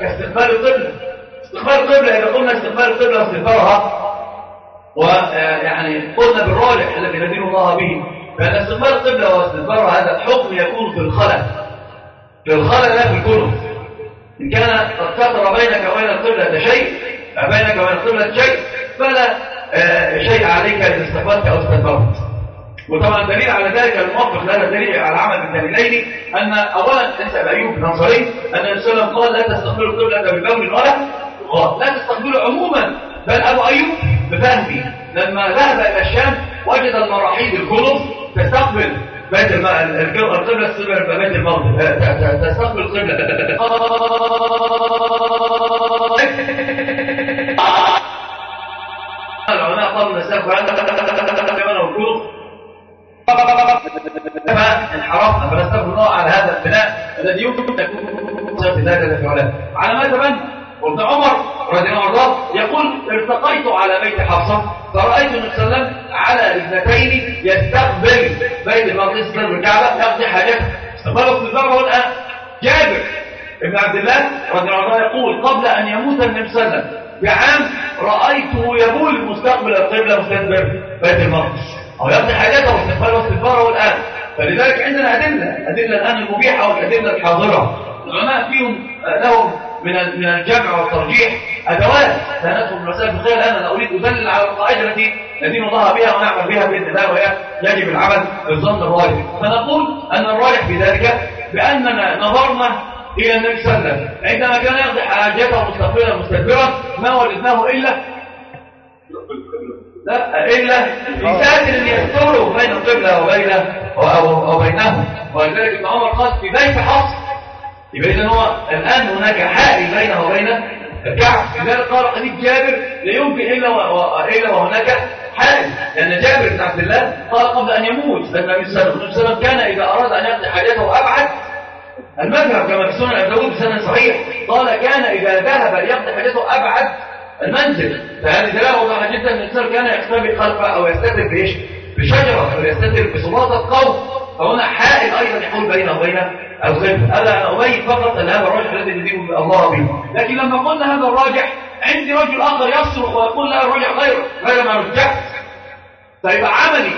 كاستقبال القبلة. استقبال القبلة إذا قلنا استقبال القبلة واستقبالها ويعني قلنا بالراجح الذي ندين الله به فإن استقبال القبلة واستقبالها هذا الحكم يكون في الخلل. في الخلل لا في الكلف إن كان قد كثر بينك وبين القبلة شيء بينك وبين القبلة شيء فلا آه، شيء عليك إذا استقبلت أو استقبلت وطبعا دليل على ذلك الموقف هذا دليل على عمل الدليلين أن أولا اسال أيوب صلى الله عليه وسلم قال لا تستقبلوا القبلة ببول ولا غار لا تستقبلوا عموما بل أبو أيوب بفهمي لما ذهب إلى الشام وجد المراحيض الكلف تستقبل بيت القبلة تستقبل بيت المغرب تستقبل القبلة. العلماء قالوا عندنا كمان الكلف انحرفنا فنستغفر الله على هذا البناء الذي يمكن ان تكون في ذلك الفعلات على ما تبنى وابن عمر رضي الله عنه يقول ارتقيت على بيت حفصة فرأيت النبي صلى الله عليه وسلم على اثنتين يستقبل بيت المقدس يستقبل الكعبة. يقضي حاجته استقبله في الزرع الآن جابر. ابن عبد الله رضي الله عنه يقول قبل أن يموت النبي صلى الله عليه وسلم بعام رأيته يبول مستقبل القبلة مستقبل بيت المقدس. أو يقضي حاجته واستقباله واستغفاره الآن فلذلك عندنا أدلة أدلة الآن المبيحة والأدلة الحاضرة. العلماء فيهم لهم من من الجمع والترجيح أدوات. لا ندخل في المسائل الفقهيه الآن أنا أريد أدلل على القاعدة التي ندين الله بها ونعمل بها بإذن الله وهي يجب العمل بالظن الراجح. فنقول أن الراجح في ذلك بأننا نظرنا إلى النبي صلى الله عليه وسلم. عندما كان يقضي حاجته مستقبلا مستدبرا ما وجدناه إلا لا إلا في ساتر يستره بين القبلة وبين أو, أو بينهم. ولذلك ابن عمر قال في بيت حفص يبقى إذا هو الآن هناك حائل بينه وبين الكعب. لذلك قال حديث جابر لا يمكن إلا. إلا وهناك حائل. لأن جابر بن عبد الله قال قبل أن يموت النبي صلى الله عليه وسلم كان إذا أراد أن يقضي حاجته أبعد. المذهب كما في سنن أبي داود بسنة صحيح. قال كان إذا ذهب ليقضي حاجته أبعد المنزل. فهذه دلاله واضحة جدا. أن الإنسان كان يختبئ خلفه أو يستتر بإيش؟ بشجرة أو يستتر بسلاطة قوم فهنا حائل أيضا يحول بينه وبين الخلف هذا أنا أبين فقط أن هذا الراجح الذي ندين الله به. لكن لما قلنا هذا الراجح عندي رجل آخر يصرخ ويقول لا الراجح غير غير ما رجحت فيبقى عملي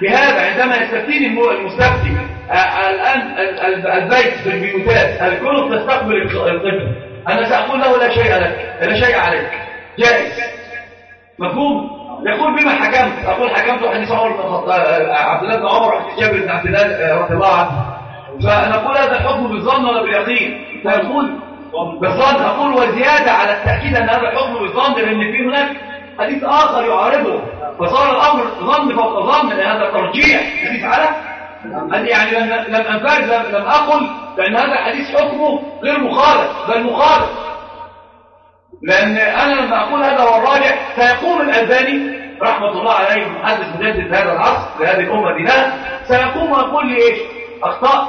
في هذا عندما يستفتيني المستفتي. الآن البيت في البيوتات الكل تستقبل القبل أنا سأقول له لا شيء لك لا شيء عليك. جائز مفهوم؟ يقول بما حكمت. أقول حكمت حديث عمر الخطاب عبد الله بن عمر وحديث جابر بن عبد الله رضي الله عنه. فنقول هذا الحكم بالظن ولا باليقين. فيقول بالظن. أقول وزيادة على التأكيد أن هذا الحكم بالظن لأن في هناك حديث آخر يعارضه. فصار الأمر ظن فوق ظن لأن هذا ترجيح. حديث على يعني لم أنفرد لم أقل لأن هذا الحديث حكمه غير مخالف. بل مخالف. لأن أنا لما أقول هذا هو الراجع سيقوم الألباني رحمة الله عليه محدث مجدد هذا العصر لهذه الأمة دينها سيقوم ويقول لي إيش؟ أخطأت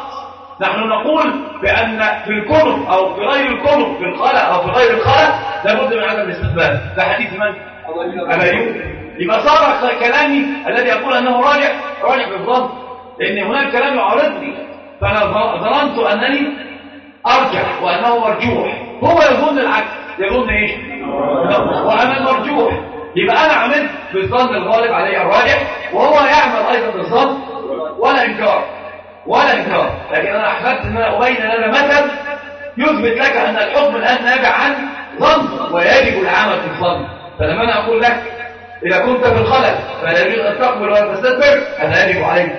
نحن نقول بأن في الكتب أو في غير الكتب في الخلق أو في غير الخلق لابد من عدم الاستقبال. ده حديث من؟ أبا يبقى صار كلامي الذي أقول أنه راجع راجع بالظن لأن هناك كلام يعارضني. فأنا ظننت أنني أرجح وأنه مرجوح. هو يظن العكس. يظن إيش؟ وأنا المرجوح. يبقى أنا عملت بالظن الغالب علي الراجح وهو يعمل أيضا بالظن ولا إنكار ولا إنكار. لكن أنا أحببت أن أنا أبين لنا مثل يثبت لك أن الحكم الآن نابع عن ظن ويجب العمل في الظن. فلما أنا أقول لك إذا كنت في الخلل فلا يجب أن تقبل ولا تستدبر هذا يجب عليك.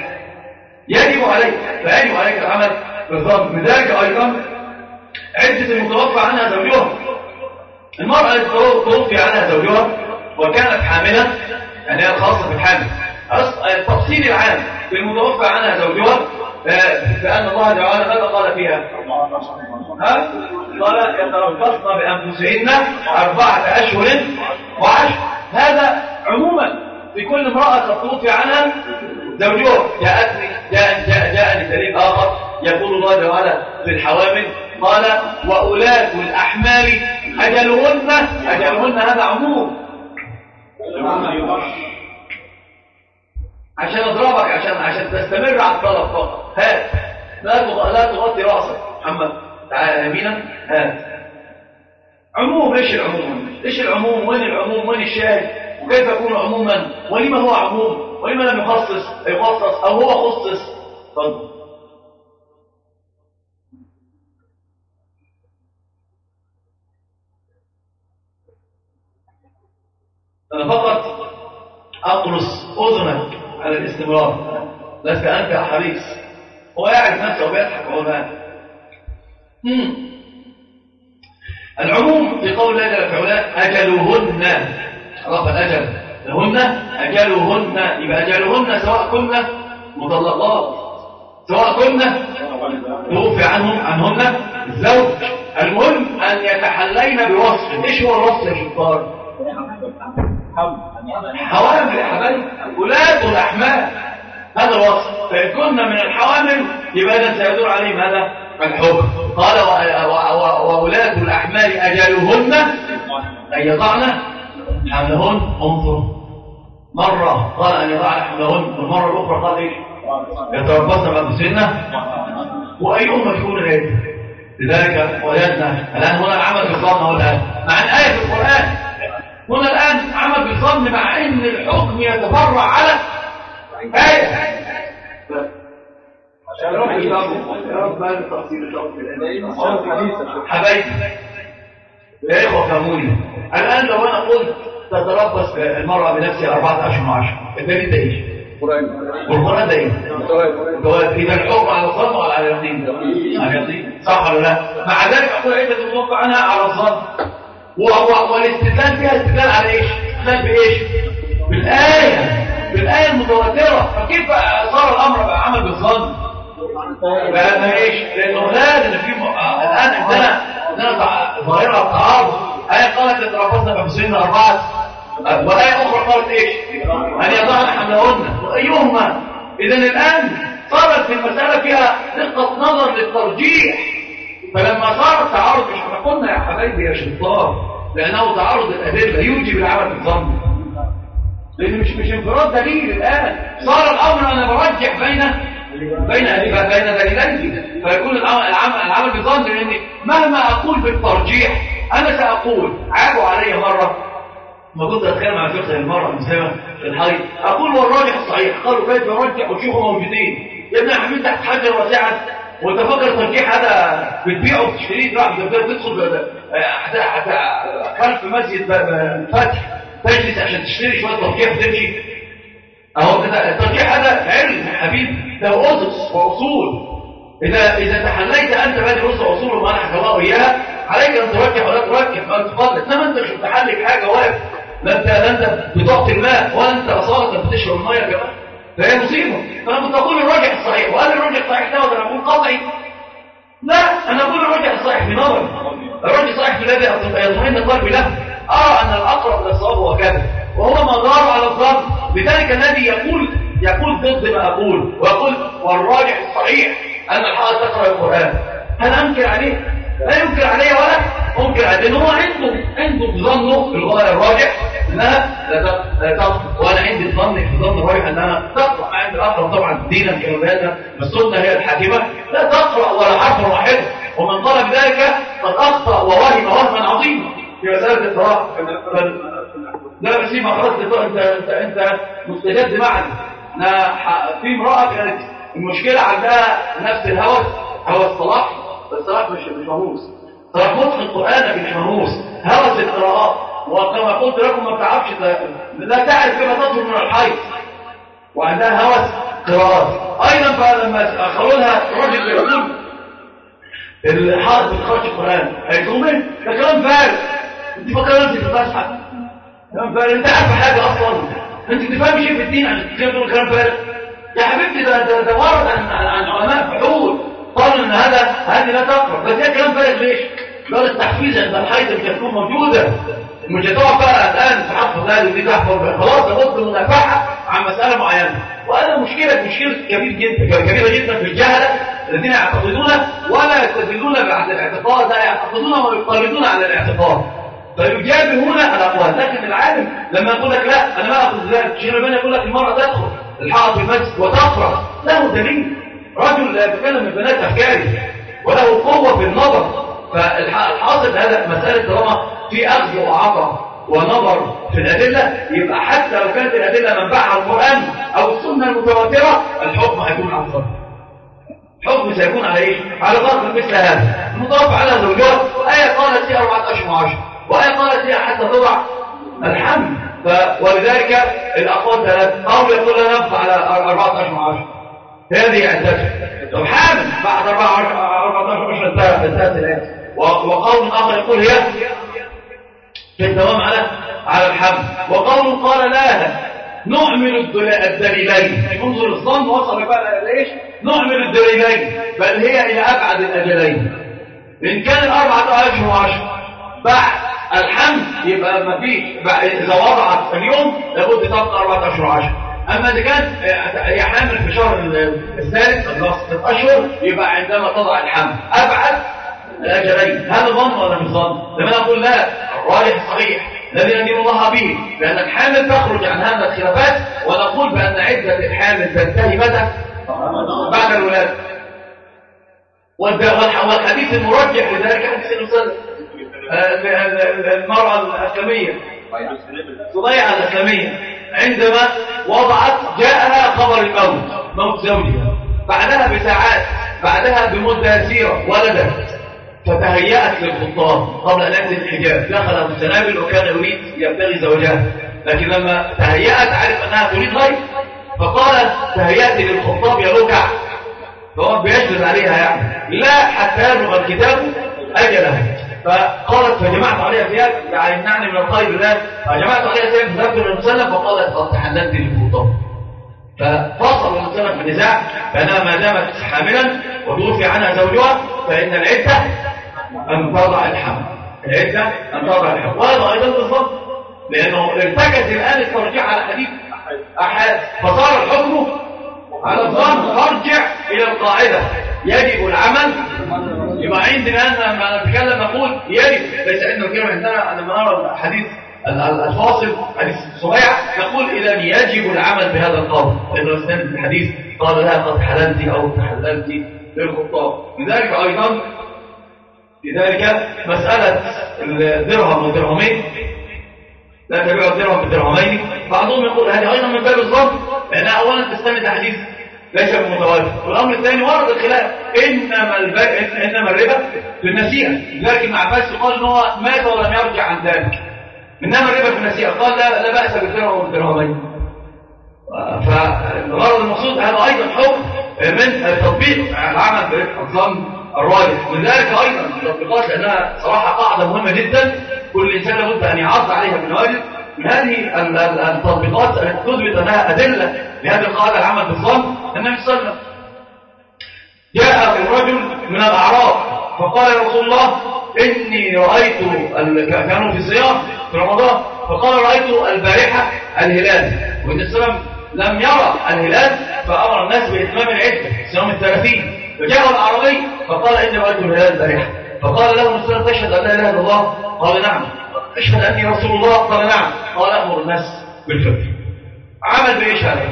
يجب عليك فيجب عليك العمل بالظن لذلك أيضا عدة المتوفى عنها زوجها. المرأة توفي عنها زوجها وكانت حاملة يعني هي الخاصة بالحامل التفصيل العام في المتوفى عنها زوجها فأن الله تعالى ماذا قال فيها؟ ها؟ قال يتربصن بأنفسهن أربعة أشهر وعشر. هذا عموما في كل امرأة توفي عنها زوجها. جاءتني جاء جاء جاءني دليل آخر يقول الله تعالى في الحوامل قال وأولاد الأحمال أجلهن أجلهن هذا عموم. عشان أضربك عشان عشان تستمر على الطلب فقط. هات لا لا تغطي رأسك. محمد تعالى يمينا هات عموم إيش العموم؟ إيش العموم؟ وين العموم؟ وين الشاهد؟ وكيف يكون عموما؟ ولما هو عموم؟ ولما لم يخصص؟ يخصص أو هو خصص؟ تفضل أنا فقط أقرص أذنك على الاستمرار. لست أنت حريص هو يعرف نفسه وبيضحك وهو العموم في قول الله جل وعلا أجلهن. عرف الأجل. لهن أجلهن. يبقى أجلهن سواء كنا مطلقات سواء كنا توفي عنهم عنهن الزوج. المهم أن يتحلين بوصف. إيش هو الوصف يا شطار حوامل يا ولاة الأحمال. هذا الوصف. فإن كنا من الحوامل يبقى إذا سيدور عليهم هذا الحكم. قال وولاة الأحمال أجلهن أن يضعن حملهن انظر مرة قال أن يضعن حملهن والمرة الأخرى قال إيش؟ يتربصن بأنفسهن وأي أمة تكون هذه لذلك وجدنا الآن هنا العمل بالظن هو الآن مع الآية في القرآن. هنا بالظن مع أن الحكم يتفرع على آية حبايبي يا إخوة فهموني الآن لو أنا قلت تتربص المرأة بنفسها أربعة أشهر وعشر الدليل ده إيش؟ والقرآن ده إيه؟ إذا الحكم على الظن ولا على اليقين؟ على اليقين صح ولا لا؟ مع ذلك أقول عدة الموقع عنها على الظن والاستدلال فيها استدلال على إيش؟ استدلال بإيش؟ بالآية بالآية المتواترة فكيف صار الأمر بقى عمل بالظن؟ بقى إيش؟ لأنه لازم في الآن عندنا عندنا ظاهرة التعارض آية قالت يتربصن بأنفسهن أربعة وآية أخرى قالت إيش؟ أن يضعن حملهن أيهما؟ إذا الآن صارت في المسألة فيها دقة نظر للترجيح فلما صار التعارض مش إحنا قلنا يا حبايبي يا شطار لأنه تعارض الأدلة يوجب العمل بالظن لأن مش مش انفراد دليل الآن. صار الأمر أنا برجح بين بين بين دليلين. فيكون العمل بالظن لأن مهما أقول بالترجيح أنا سأقول عابوا علي مرة. ما كنت أتكلم عن فقه المرأة المسلمة في الحي. أقول والراجح الصحيح. قالوا كيف يرجح وشيخه موجودين. يا ابني حبيبي تحت حجر واسعة وانت فاكر الترجيح هذا بتبيعه وتشتريه راح تدخل خلف مسجد فتح تجلس عشان تشتري شوية ترجيح وتمشي. أهو الترجيح هذا علم يا حبيبي ده اسس واصول اذا إذا تحليت أنت بهذه الاسس واصول وما نحكى الله اياها عليك أن ترجح ولا ترجح ما تفضل. إنما أنت مش متحلك حاجة واقف لا انت لا أنت بضغط الماء ولا أنت أصالة بتشرب الميه يا جماعة فهي مصيبه فأنا كنت أقول الراجح الصحيح وقال الراجح الصحيح ده ولا أقول قطعي لا أنا أقول الراجح الصحيح بنظري الراجح الصحيح الذي يطمئن قلبي له ارى أن الأقرب للصواب هو كذا وهو مدار على الظن لذلك الذي يقول يقول ضد ما أقول. ويقول والراجح الصحيح أن الحائط تقرأ القرآن. هل أنكر عليه؟ لا ينكر عليه ولا. عليه لأن هو عنده عنده في ظنه في الغايه الراجح إنها لا تقرا وأنا عندي الظن في ظن الراجح انها تقرأ عند الأقرب طبعا دينا كما بينا السنة هي الحاكمة. لا تقرأ ولا حرف واحد. ومن قال بذلك قد أخطأ ووهم وهما عظيما. في مساله القراءه لا بس ما خلاص انت انت انت مستجد معنا أنا في امرأة كانت المشكلة عندها نفس الهوس هوس الصلاح الصلاح مش مش مهووس. متقن القرآن مش مهووس هوس القراءات. وكما قلت لكم ما بتعرفش لا تعرف كيف تطلب من الحي وعندها هوس قراءات. أيضا فلما لها رجل يقول الحائط بتخرج القرآن. هيقوم إيه ده كلام فارغ. أنت فاكر انت بتضحك كلام فارغ. أنت عارف حاجة أصلا؟ أنت تفهم شيء في الدين عشان كلام فارغ. يا حبيبتي ده ده, ده ورد عن, عن علماء فحول قالوا ان هذا هذه لا تقرا بس هي كلام فارغ عند الحيض اللي تكون موجودة مش هتقعد بقى الآن تحفظ هذه ودي تحفظ خلاص من منافعه عن مسألة معينة. وهذا مشكلة مشكله كبير جدا كبيرة جدا في الجهله الذين يعتقدون ولا يستدلون بعد الاعتقاد لا يعتقدون ويقلدون على الاعتقاد. فيجابهون الأقوال. لكن العالم لما يقول لك لا أنا ما اخذ ذلك. الشيخ الباني يقول لك المرأة تدخل الحائط في المسجد وتقرا له دليل. رجل لا يتكلم من بنات افكاري وله قوة في النظر. فالحاصل هذا مسألة طالما في أخذ وعطى ونظر في الأدلة. يبقى حتى لو كانت الأدلة منبعها القرآن أو السنة المتواترة الحكم هيكون على الفرق الحكم سيكون على إيه؟ على ضرب مثل هذا. المضاف على زوجات آية قالت أربعة أشهر وعشر. وآية قالت فيها حتى تضع الحمل. ف... ولذلك الأقوال ثلاث أو يقول لا نبقى على أربعة أشهر وعشر. هذه عدتها. طب حامل بعد أربعة أشهر انتهت الآية. وقول آخر يقول هي في الدوام على على الحمل وقول قال لا نعمل الدليلين. انظر الظن وصل بقى ليش نعمل الدليلين. بل هي إلى أبعد الأجلين. إن كان الأربعة أشهر وعشر. بعد الحمل يبقى ما فيش إذا وضعت اليوم لابد تبقى أربعة أشهر وعشر. أما إذا كان هي حامل في شهر الثالث ستة أشهر يبقى عندما تضع الحمل أبعد الأجلين هذا ظن ولا مش ظن؟ لما نقول لا؟ الراجح صحيح الذي ندين الله به لأن الحامل تخرج عن هذا الخلافات ونقول بأن عدة الحامل تنتهي متى؟ بعد الولادة. والحديث المرجح لذلك حديث المسلم المرأة الأسلامية صبيعة الأسلامية عندما وضعت جاءها خبر الموت موت زوجها. بعدها بساعات بعدها بمدة يسيرة ولدت. فتهيأت للخطاب قبل أن ينزل الحجاب دخل أبو السنابل وكان يريد يبتغي زوجها لكن لما تهيأت عرف أنها تريد غير. فقال تهيأت للخطاب يا ركع. فهو بيجلس عليها يعني. لا حتى يبلغ الكتاب أجله. فقالت فجمعت عليها ثياب يعني يمنعني من الخير الله. فجمعت عليها ثياب تذكر المسلم فقالت قد تحللت للخطاب. ففصل المسلم بالنزاع فانها ما دامت حاملا وتوفي عنها زوجها فإن العدة أن تضع الحمل العدة أن تضع الحمل وهذا أيضا بالضبط لأنه ارتكز الآن الترجيع على حديث أحد فصار الحكم على الظن ترجع إلى القاعدة. يجب العمل يبقى عندنا لما نتكلم نقول يجب. ليس عندنا كلمة عندنا لما نرى الحديث الفاصل حديث صبيع نقول إذا يجب العمل بهذا القول. لأنه الحديث قال لها قد حللت أو تحللت للخطاب. لذلك أيضا لذلك مسألة الدرهم والدرهمين لا تبيع الدرهم بالدرهمين. بعضهم يقول هذه أيضا من باب الظن لأنها أولا تستند حديث ليس بمتواتر. والأمر الثاني ورد الخلاف إنما البيع إنما الربا في النسيئة لذلك ابن عباس قال إن هو مات ولم يرجع عن ذلك. إنما الربا في النسيئة قال لا, لا بأس بالدرهم والدرهمين. فالغرض المقصود هذا أيضا حكم من تطبيق العمل بالظن. الراجح ولذلك أيضا التطبيقات لأنها صراحة قاعدة مهمة جدا. كل إنسان لابد أن يعض عليها بالواجب من هذه التطبيقات التي تثبت أنها أدلة لهذه القاعدة العمل بالظن النبي صلى الله عليه وسلم جاء الرجل من الأعراب فقال يا رسول الله إني رأيت كانوا في صيام في رمضان فقال رأيت البارحة الهلال. والنبي صلى الله عليه وسلم لم يرى الهلال فأمر الناس بإتمام العدة صيام الثلاثين. فجاء الأعرابي فقال إني رأيت الهلال البارحة فقال له مسلم تشهد أن لا إله إلا الله؟ قال نعم. أشهد أني رسول الله؟ قال نعم. قال أمر الناس بالفطر. عمل بإيش هذا؟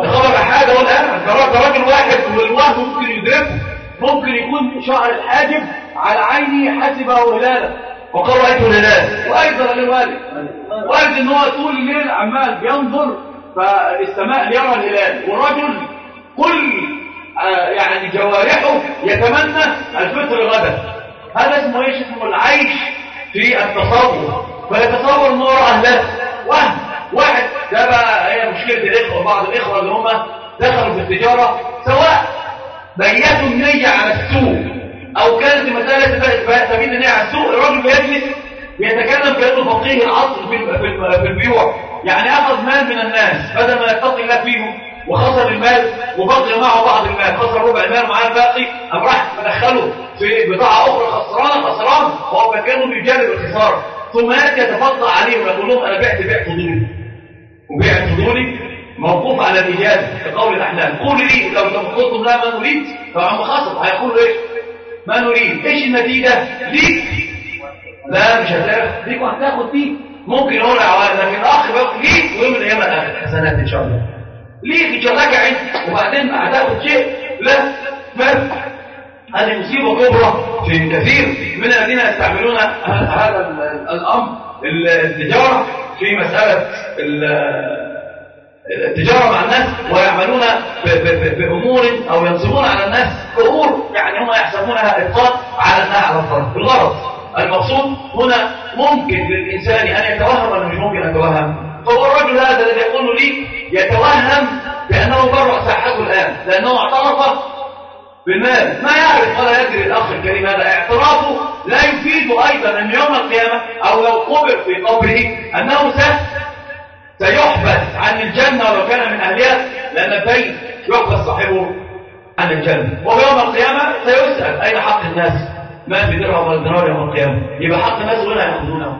الخبر حاجة والآن ده راجل واحد والواحد ممكن يدركه ممكن يكون شعر الحاجب على عيني حسبه هلالا وقال رأيت الهلال وأيضا للوالد. وارد إن هو طول الليل عمال بينظر فالسماء يرى الهلال. ورجل كل يعني جوارحه يتمنى الفطر غدا هذا اسمه إيش؟ اسمه العيش في التصور. فيتصور انه يرى اهله وهم واحد ده بقى هي مشكلة الإخوة بعض الإخوة اللي هم دخلوا في التجارة سواء بيتوا النيه على السوق أو كانت المسألة سبيل النية على السوق الراجل بيجلس بيتكلم كانه فقيه العصر في البيوع. يعني أخذ مال من الناس بدل ما يتقي الله فيهم. وخسر المال وبقي معه بعض المال. خسر ربع المال ومعاه الباقي. قام راح مدخله في بضاعة أخرى خسرانة خسران. وهو مكانه بيجانب الخسارة. ثم يأتي يتفضل عليهم ويقول لهم أنا بعت بيع فضولي وبيع فضولي موقوف على الايجاز كقول الأحلام. قولوا لي لو قلتم لا ما نريد. فعم خاصب هيقولوا إيش؟ ما نريد. إيش النتيجة؟ ليك. لا مش هتاخد ليك وهتاخد دي. ممكن يقول لكن الاخ بقى ليك. ويوم الأيام الآخر حسنات إن شاء الله. ليك تراجع انت وبعدين هتاخد شيء لا بس هذه مصيبة كبرى في كثير من الذين يستعملون هذا الأمر التجارة في مسألة التجارة مع الناس ويعملون بأمور أو ينصبون على الناس أمور يعني هم يحسبونها إبطاء على أنها على الفرد الغرض المقصود هنا ممكن للإنسان أن يتوهم ولا مش ممكن أن يتوهم؟ فهو الرجل هذا الذي يقول لي يتوهم بأنه برع ساحته الآن لأنه اعترف بالمال ما يعرف ولا يدري الأخ الكريم هذا. اعترافه لا يفيد أيضا أن يوم القيامة أو لو قبر في قبره أنه سيحبس عن الجنة ولو كان من أهلها لأن البيت يحبس صاحبه عن الجنة. ويوم القيامة سيسأل أين حق الناس؟ ما في درهم ولا دينار يوم القيامة. يبقى حق الناس ولا يأخذونه.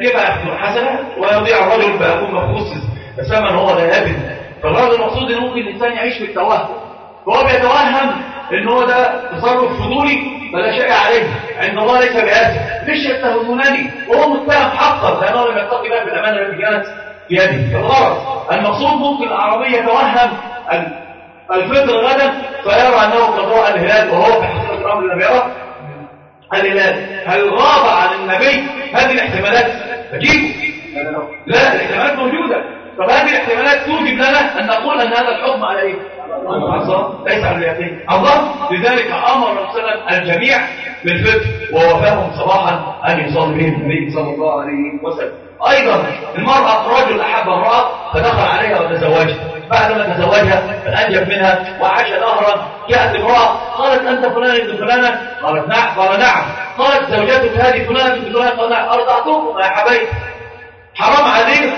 يبقى يأخذون حسنة ويضيع الرجل فيكون مفقوس الثمن هو لا يبن. فالغرض المقصود إن ممكن الإنسان يعيش في التوهم. فهو بيتوهم إن هو ده تصرف فضولي فلا شيء عليه عند الله ليس بآسف مش يتهمونني؟ وهو متهم حقا لأنه لم يتقي بقى بالأمانة التي كانت في يده. الغرض المقصود ممكن الاعرابي يتوهم الفطر غدا فيرى أنه قد راى الهلال وهو في حقيقة الأمر لم يرى الهلال. هل غاب عن النبي؟ هذه الاحتمالات. فجيبوا لا الاحتمالات موجودة. طب هذه الاحتمالات توجب لنا أن نقول أن هذا الحكم على إيه ليس على اليقين. الله. لذلك أمر الرسول الجميع بالفطر ووفاهم صباحا ان يصلي بهم النبي صلى الله عليه وسلم. أيضا المرأة رجل أحب امرأة فدخل عليها وتزوجها. بعدما تزوجها فانجب منها وعاش دهرا جاءت امراه قالت أنت فلان ابن فلانة؟ قالت نعم. قال نعم. قالت زوجتك هذه فلان ابن فلان قال نعم. ارضعتكم يا حبايب حرام عليك.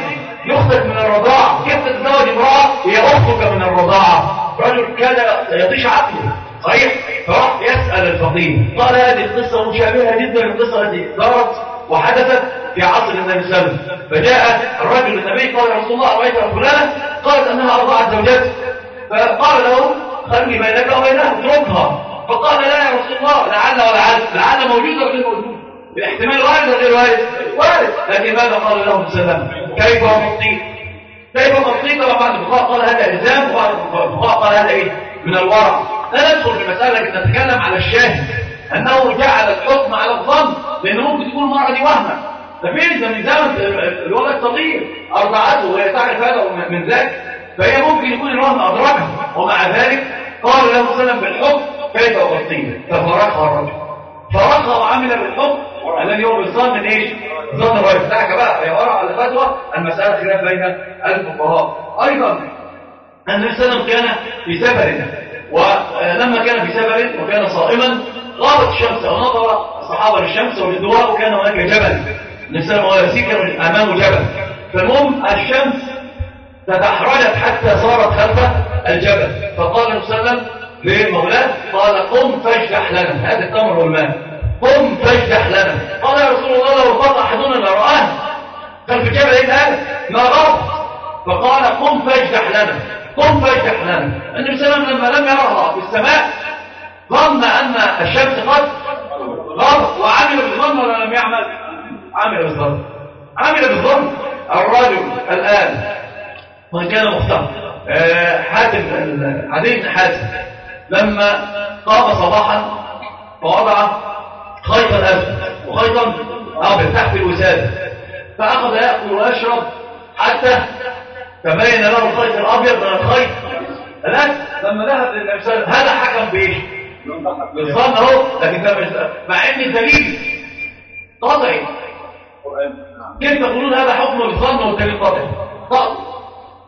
يخرج من الرضاعة. كيف تتزوج امرأة هي أختك من الرضاعة. رجل كان يطيش عقله. صحيح؟ فراح يسأل الفقيه. قال هذه القصة مشابهة جدا. للقصة التي دارت وحدثت في عصر النبي صلى الله عليه وسلم. فجاء الرجل النبي قال يا رسول الله رأيت فلانة؟ قالت أنها أرضعت زوجته فقال له خلي بينك وبينها اتركها فقال لا يا رسول الله لعل ولعل لعل موجودة غير موجودة باحتمال وارد غير وارد وارد لكن ماذا قال له السلام كيف نطيق كيف طبعا بعض الفقهاء قال هذا إلزام وبعض الفقهاء قال هذا إيه؟ من الورع لا ندخل في المساله لكن نتكلم على الشاهد. أنه جعل الحكم على الظن لأنه ممكن تكون المراه دي وهمه ده فين ده الولد صغير أرضعته وهي تعرف هذا من ذاك. فهي ممكن يكون الوهم أدركها ومع ذلك قال له وسلم بالحكم كيف أغطيه؟ ففرقها الرجل. فرقها وعمل بالحكم الذي هو بالظن من إيش؟ ظن الرجل. دعك بقى يا ورع على فتوى المسألة خلاف بين الفقهاء. أيضا النبي صلى الله عليه وسلم كان في سفر ولما كان في سفر وكان صائما غابت الشمس ونظر الصحابة للشمس وجدوها وكان هناك جبل. النبي صلى الله عليه وسلم كان امامه جبل. فالمهم الشمس تدحرجت حتى صارت خلف الجبل. فقال النبي صلى الله عليه وسلم لمولاه قال قم فاجدح لنا. هذا التمر والماء. قم فاجدح لنا. قال يا رسول الله لو فاض أحدنا لرآه قال في الجبل إيه هذا ما غاب. فقال قم فاجدح لنا. قم فاجدح لنا. النبي صلى الله عليه وسلم لما لم يرها في السماء ظن أن الشمس قد غاب وعمل بالظن ولا لم يعمل؟ عمل بالظن. عمل بالظن. الرجل الآن وان كان مختار. آه، حاتم عدي بن حاتم لما قام صباحا فوضع خيطا أسود وخيطا أبيض تحت الوسادة فأخذ يأكل ويشرب حتى تبين له الخيط الأبيض من الخيط الآن لما ذهب للنبي هذا حكم بإيش؟ بالظن اهو لكن ده مش مع إن الدليل قطعي كيف تقولون هذا حكم بالظن والدليل قطعي؟ قطعي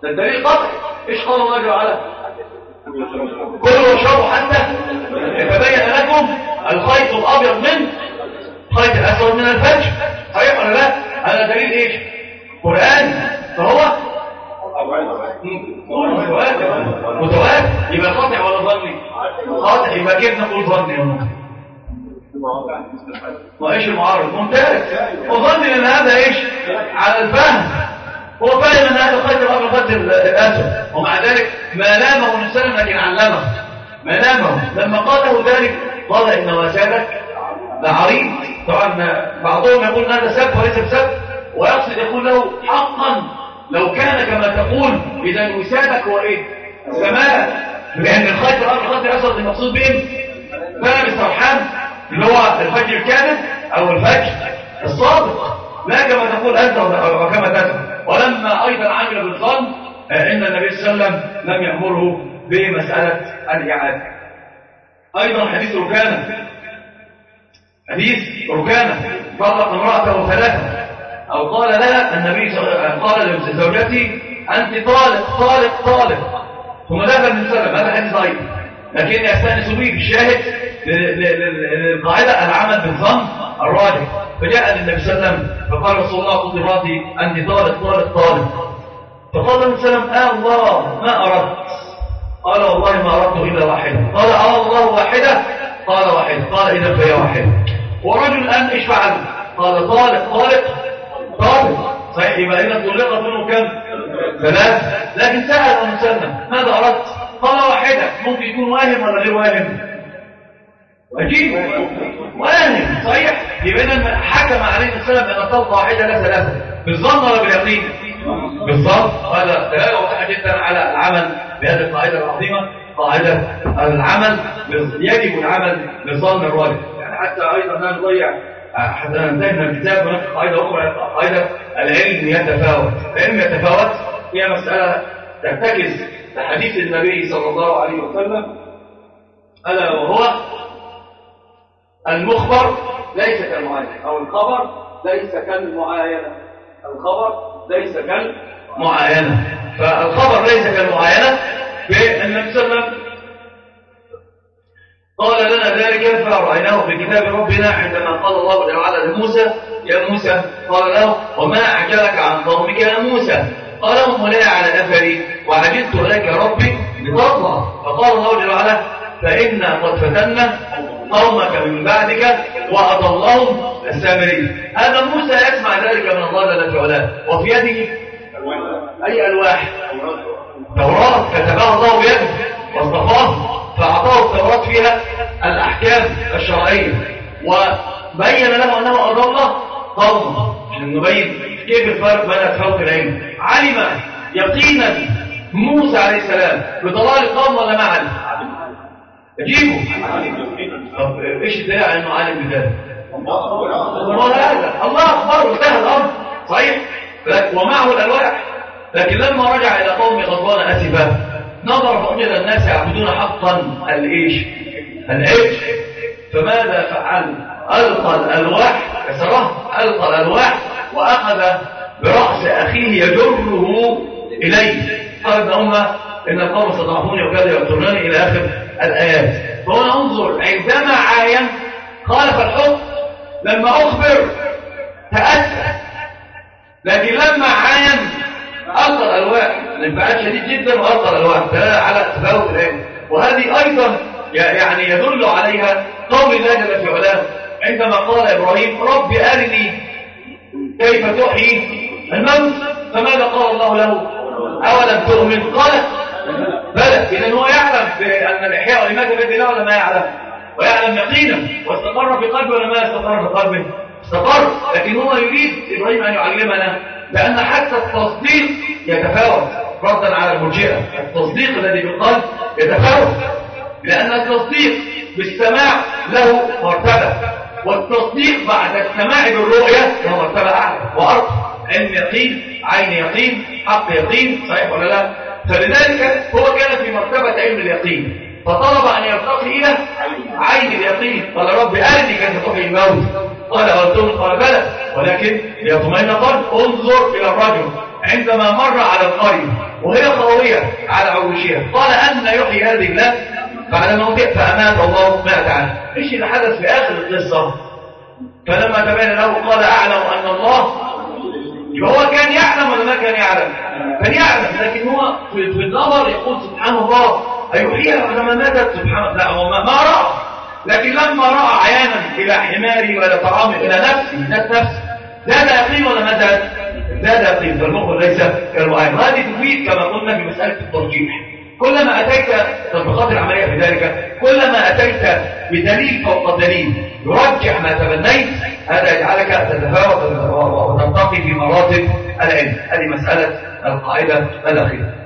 ده الدليل قطعي. إيش قال الله جل وعلا؟ كلوا واشربوا حتى يتبين لكم الخيط الأبيض من خيط الأسود من الفجر. صحيح ولا لا؟ هذا دليل إيش؟ قرآن. فهو متواتر. يبقى قاطع ولا ظني؟ قاطع يبقى كيف نقول ظني؟ يا وايش المعارض؟ ممتاز. وظني إن هذا إيش؟ على الفهم. هو فاهم ان هذا خيط الامر خيط الاسود ومع ذلك ما لامه الإنسان لكن علمه. ما لامه لما قال له ذلك قال إن وسادك لعريض. طبعا بعضهم يقول هذا سب وليس بسب. ويقصد يقول له حقا. لو كان كما تقول إذا وسادك هو إيه السماء لأن الخيط الامر خيط الاسود المقصود به فانا سرحان اللي هو الفجر الكاذب أو الفجر الصادق. لا كما تقول أنت وكما تفهم ولما أيضا عمل بالظن إن النبي صلى الله عليه وسلم لم يأمره بمسألة الإعادة. أيضا حديث ركانة. حديث ركانة. طلق امرأته ثلاثة. أو قال لها النبي قال لزوجتي أنت طالق طالق طالق. ثم دخل من سلم هذا حديث ضعيف. لكن يستانس به بالشاهد للقاعدة العمل بالظن الراجح. فجاء للنبي صلى الله عليه وسلم فقال رسول الله قلت مراتي انت طالق طالق طالق فقال النبي صلى الله عليه وسلم آه الله ما أردت. قال والله ما أردت إلا واحدة. قال آه الله واحدة. قال واحدة قال إذا فهي واحدة. ورجل الان إيش فعل قال طالق طالق طالق صحيح يبقى إذا طلقت منه كم؟ ثلاث. لكن سأل النبي صلى الله عليه وسلم ماذا أردت؟ قال واحدة. ممكن يكون واهم ولا غير واهم عجيب واهم صحيح. يبقى حكم عليه السلام الطلقه واحدة لا ثلاثة. بالظن ولا باليقين؟ بالظن دلالة واضحة جدا على العمل بهذه القاعدة العظيمة. قاعدة العمل يجب العمل بالظن الراجح يعني حتى أيضا لا نضيع حتى ننتهي من الكتاب هناك قاعدة أخرى قاعدة العلم يتفاوت. العلم يتفاوت هي مسألة ترتكز لحديث النبي صلى الله عليه وسلم ألا وهو المخبر ليس كالمعاينة أو الخبر ليس كالمعاينة. الخبر ليس كالمعاينة. فالخبر ليس كالمعاينة النبي صلى الله عليه وسلم قال لنا ذلك فرأيناه في كتاب ربنا عندما قال الله تعالى لموسى يا موسى قال له وما أعجلك عن قومك يا موسى؟ قال هم على نفري وعجلت إليك ربي لتطلع فقال الله جل وعلا فإنا قد فتنا قومك من بعدك وأضلهم السامري هذا موسى يسمع ذلك من الله جل وعلا. وفي يده أي ألواح؟ توراة كتبها الله بيده واصطفاه فأعطاه التوراة فيها الأحكام الشرعية. وبين له أنه أضل قومه. عشان نبين كيف الفرق بين الفوق العلم علم يقينا موسى عليه السلام بضلال القوم ولا ما علم؟ اجيبه طب إيش الدليل على انه عالم بذلك الله هذا. الله اخبره انتهى الأمر. صحيح؟ ومعه الألواح. لكن لما رجع إلى قوم غضبان اسفا نظر فوجد الناس يعبدون حقا الإيش؟ العجل فماذا فعل؟ ألقى الألواح كسره ألقى الألواح وأخذ برأس أخيه يجره إليه. قال ابن أمة إن القوم استضعفوني وكادوا يقتلونني إلى آخر الايات فهنا انظر عندما عاين خالف الحكم لما أخبر تاثر لكن لما عاين القى الألواح. الانفعال شديد جدا الألواح. دلاله على تفاوت العلم وهذه أيضا يعني يدل عليها قول الله جل في علاه عندما قال إبراهيم رب أرني كيف تحيي الموت؟ فماذا قال الله له؟ أولم تؤمن؟ قال بلى اذا هو يعلم بان الإحياء والاماته بيد الله ولا ما يعلم؟ ويعلم يقينا واستقر في قلبه ولا ما استقر في قلبه؟ استقر لكن هو يريد إبراهيم أن يعلمنا بان حتى التصديق يتفاوت ردا على المرجئة. التصديق الذي بالقلب يتفاوت لأن التصديق بالسماع له مرتبة والتصديق بعد السماع بالرؤية له مرتبة أعلى. وارقى علم يقين عين يقين حق يقين صحيح ولا لا؟ فلذلك هو كان في مرتبة علم اليقين. فطلب أن يرتقي إلى عين اليقين. قال رب أرني كيف تحيي الموت قال أردتم قال بلى. ولكن ليطمئن قلب انظر إلى الرجل عندما مر على القرية وهي خاوية على عروشها. قال أن يحيي هذه الله بعد موته فأمات. الله مات عنه. إيش اللي حدث في آخر القصة. فلما تبين له قال أعلم أن الله هو كان يعلم ولا ما كان يعلم؟ كان يعلم لكن هو في النظر يقول سبحان الله. أيحييها بعدما ماتت سبحان لا هو ما, رأى. لكن لما رأى عيانا إلى حماري ولا طعام إلى نفسه ذات نفسه زاد يقين ولا ما زاد؟ زاد يقين ليس كالمعين هذه تفيد كما قلنا في مسألة الترجيح. كلما أتيت تطبيقات العملية في ذلك كلما أتيت بدليل فوق دليل يرجح ما تبنيت هذا يجعلك تتفاوت وترتقي في مراتب العلم. هذه مسألة القاعدة الأخيرة.